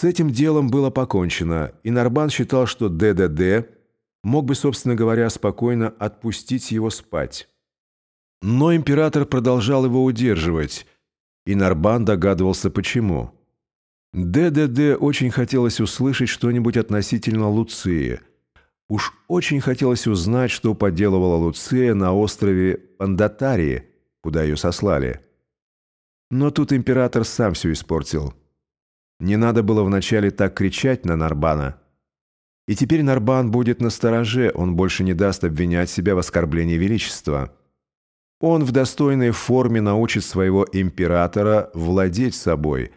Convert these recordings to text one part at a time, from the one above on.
С этим делом было покончено, и Нарбан считал, что ДДД мог бы, собственно говоря, спокойно отпустить его спать. Но император продолжал его удерживать, и Нарбан догадывался, почему. ДДД очень хотелось услышать что-нибудь относительно Луции. Уж очень хотелось узнать, что поделывала Луция на острове Пандатарии, куда ее сослали. Но тут император сам все испортил. Не надо было вначале так кричать на Нарбана. И теперь Нарбан будет на стороже, он больше не даст обвинять себя в оскорблении величества. Он в достойной форме научит своего императора владеть собой.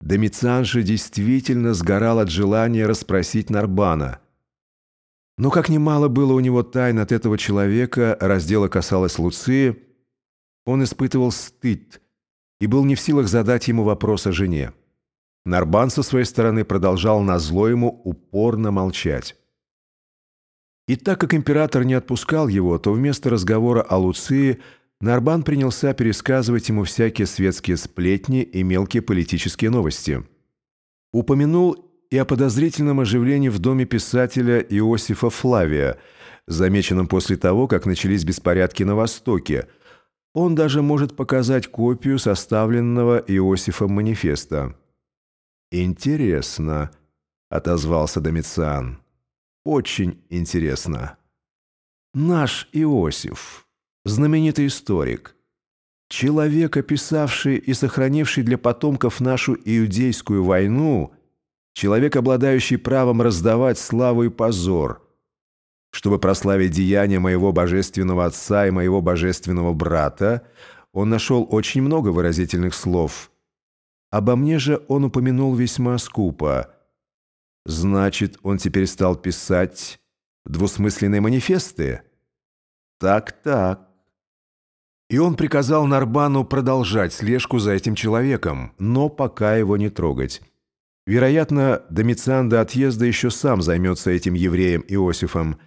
Домициан же действительно сгорал от желания расспросить Нарбана. Но как немало было у него тайн от этого человека, раз дело касалось Луции, он испытывал стыд и был не в силах задать ему вопрос о жене. Нарбан со своей стороны продолжал назло ему упорно молчать. И так как император не отпускал его, то вместо разговора о Луции Нарбан принялся пересказывать ему всякие светские сплетни и мелкие политические новости. Упомянул и о подозрительном оживлении в доме писателя Иосифа Флавия, замеченном после того, как начались беспорядки на Востоке. Он даже может показать копию составленного Иосифом манифеста. «Интересно», — отозвался Домициан. «Очень интересно. Наш Иосиф, знаменитый историк, человек, описавший и сохранивший для потомков нашу иудейскую войну, человек, обладающий правом раздавать славу и позор, чтобы прославить деяния моего божественного отца и моего божественного брата, он нашел очень много выразительных слов — Обо мне же он упомянул весьма скупо. Значит, он теперь стал писать двусмысленные манифесты? Так-так. И он приказал Нарбану продолжать слежку за этим человеком, но пока его не трогать. Вероятно, Домициан до отъезда еще сам займется этим евреем Иосифом.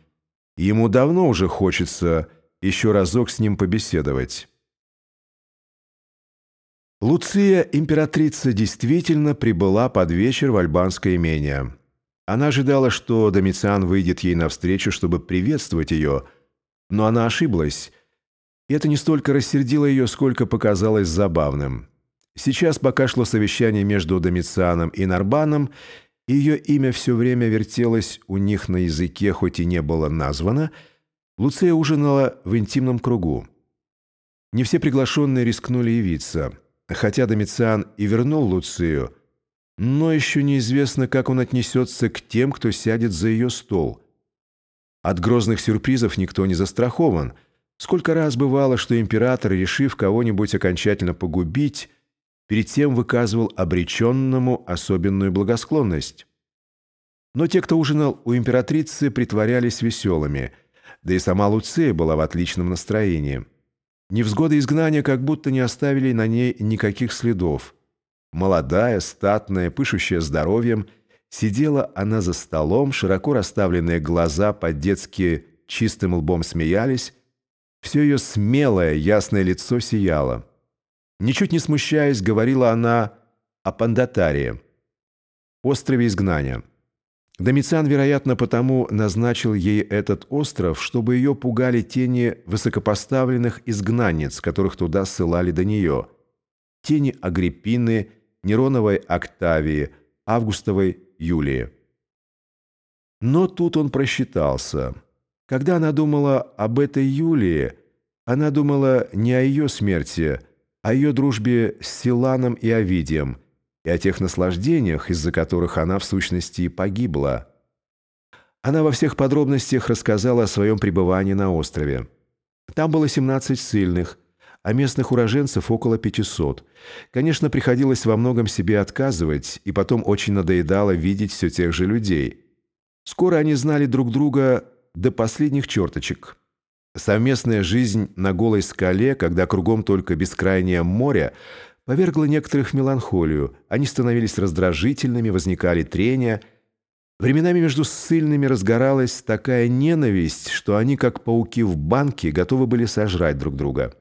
Ему давно уже хочется еще разок с ним побеседовать. Луция, императрица, действительно прибыла под вечер в альбанское имение. Она ожидала, что Домициан выйдет ей навстречу, чтобы приветствовать ее, но она ошиблась. И это не столько рассердило ее, сколько показалось забавным. Сейчас, пока шло совещание между Домицианом и Нарбаном, ее имя все время вертелось у них на языке, хоть и не было названо, Луция ужинала в интимном кругу. Не все приглашенные рискнули явиться – Хотя Домициан и вернул Луцию, но еще неизвестно, как он отнесется к тем, кто сядет за ее стол. От грозных сюрпризов никто не застрахован. Сколько раз бывало, что император, решив кого-нибудь окончательно погубить, перед тем выказывал обреченному особенную благосклонность. Но те, кто ужинал у императрицы, притворялись веселыми, да и сама Луция была в отличном настроении. Невзгоды изгнания как будто не оставили на ней никаких следов. Молодая, статная, пышущая здоровьем, сидела она за столом, широко расставленные глаза по-детски чистым лбом смеялись, все ее смелое, ясное лицо сияло. Ничуть не смущаясь, говорила она о Пандатарии, острове изгнания. Домициан, вероятно, потому назначил ей этот остров, чтобы ее пугали тени высокопоставленных изгнанниц, которых туда ссылали до нее. Тени Агриппины, Нероновой Октавии, Августовой Юлии. Но тут он просчитался. Когда она думала об этой Юлии, она думала не о ее смерти, а о ее дружбе с Силаном и Овидием – и о тех наслаждениях, из-за которых она в сущности и погибла. Она во всех подробностях рассказала о своем пребывании на острове. Там было 17 сильных, а местных уроженцев около 500. Конечно, приходилось во многом себе отказывать, и потом очень надоедало видеть все тех же людей. Скоро они знали друг друга до последних черточек. Совместная жизнь на голой скале, когда кругом только бескрайнее море, повергло некоторых в меланхолию. Они становились раздражительными, возникали трения. Временами между ссыльными разгоралась такая ненависть, что они, как пауки в банке, готовы были сожрать друг друга.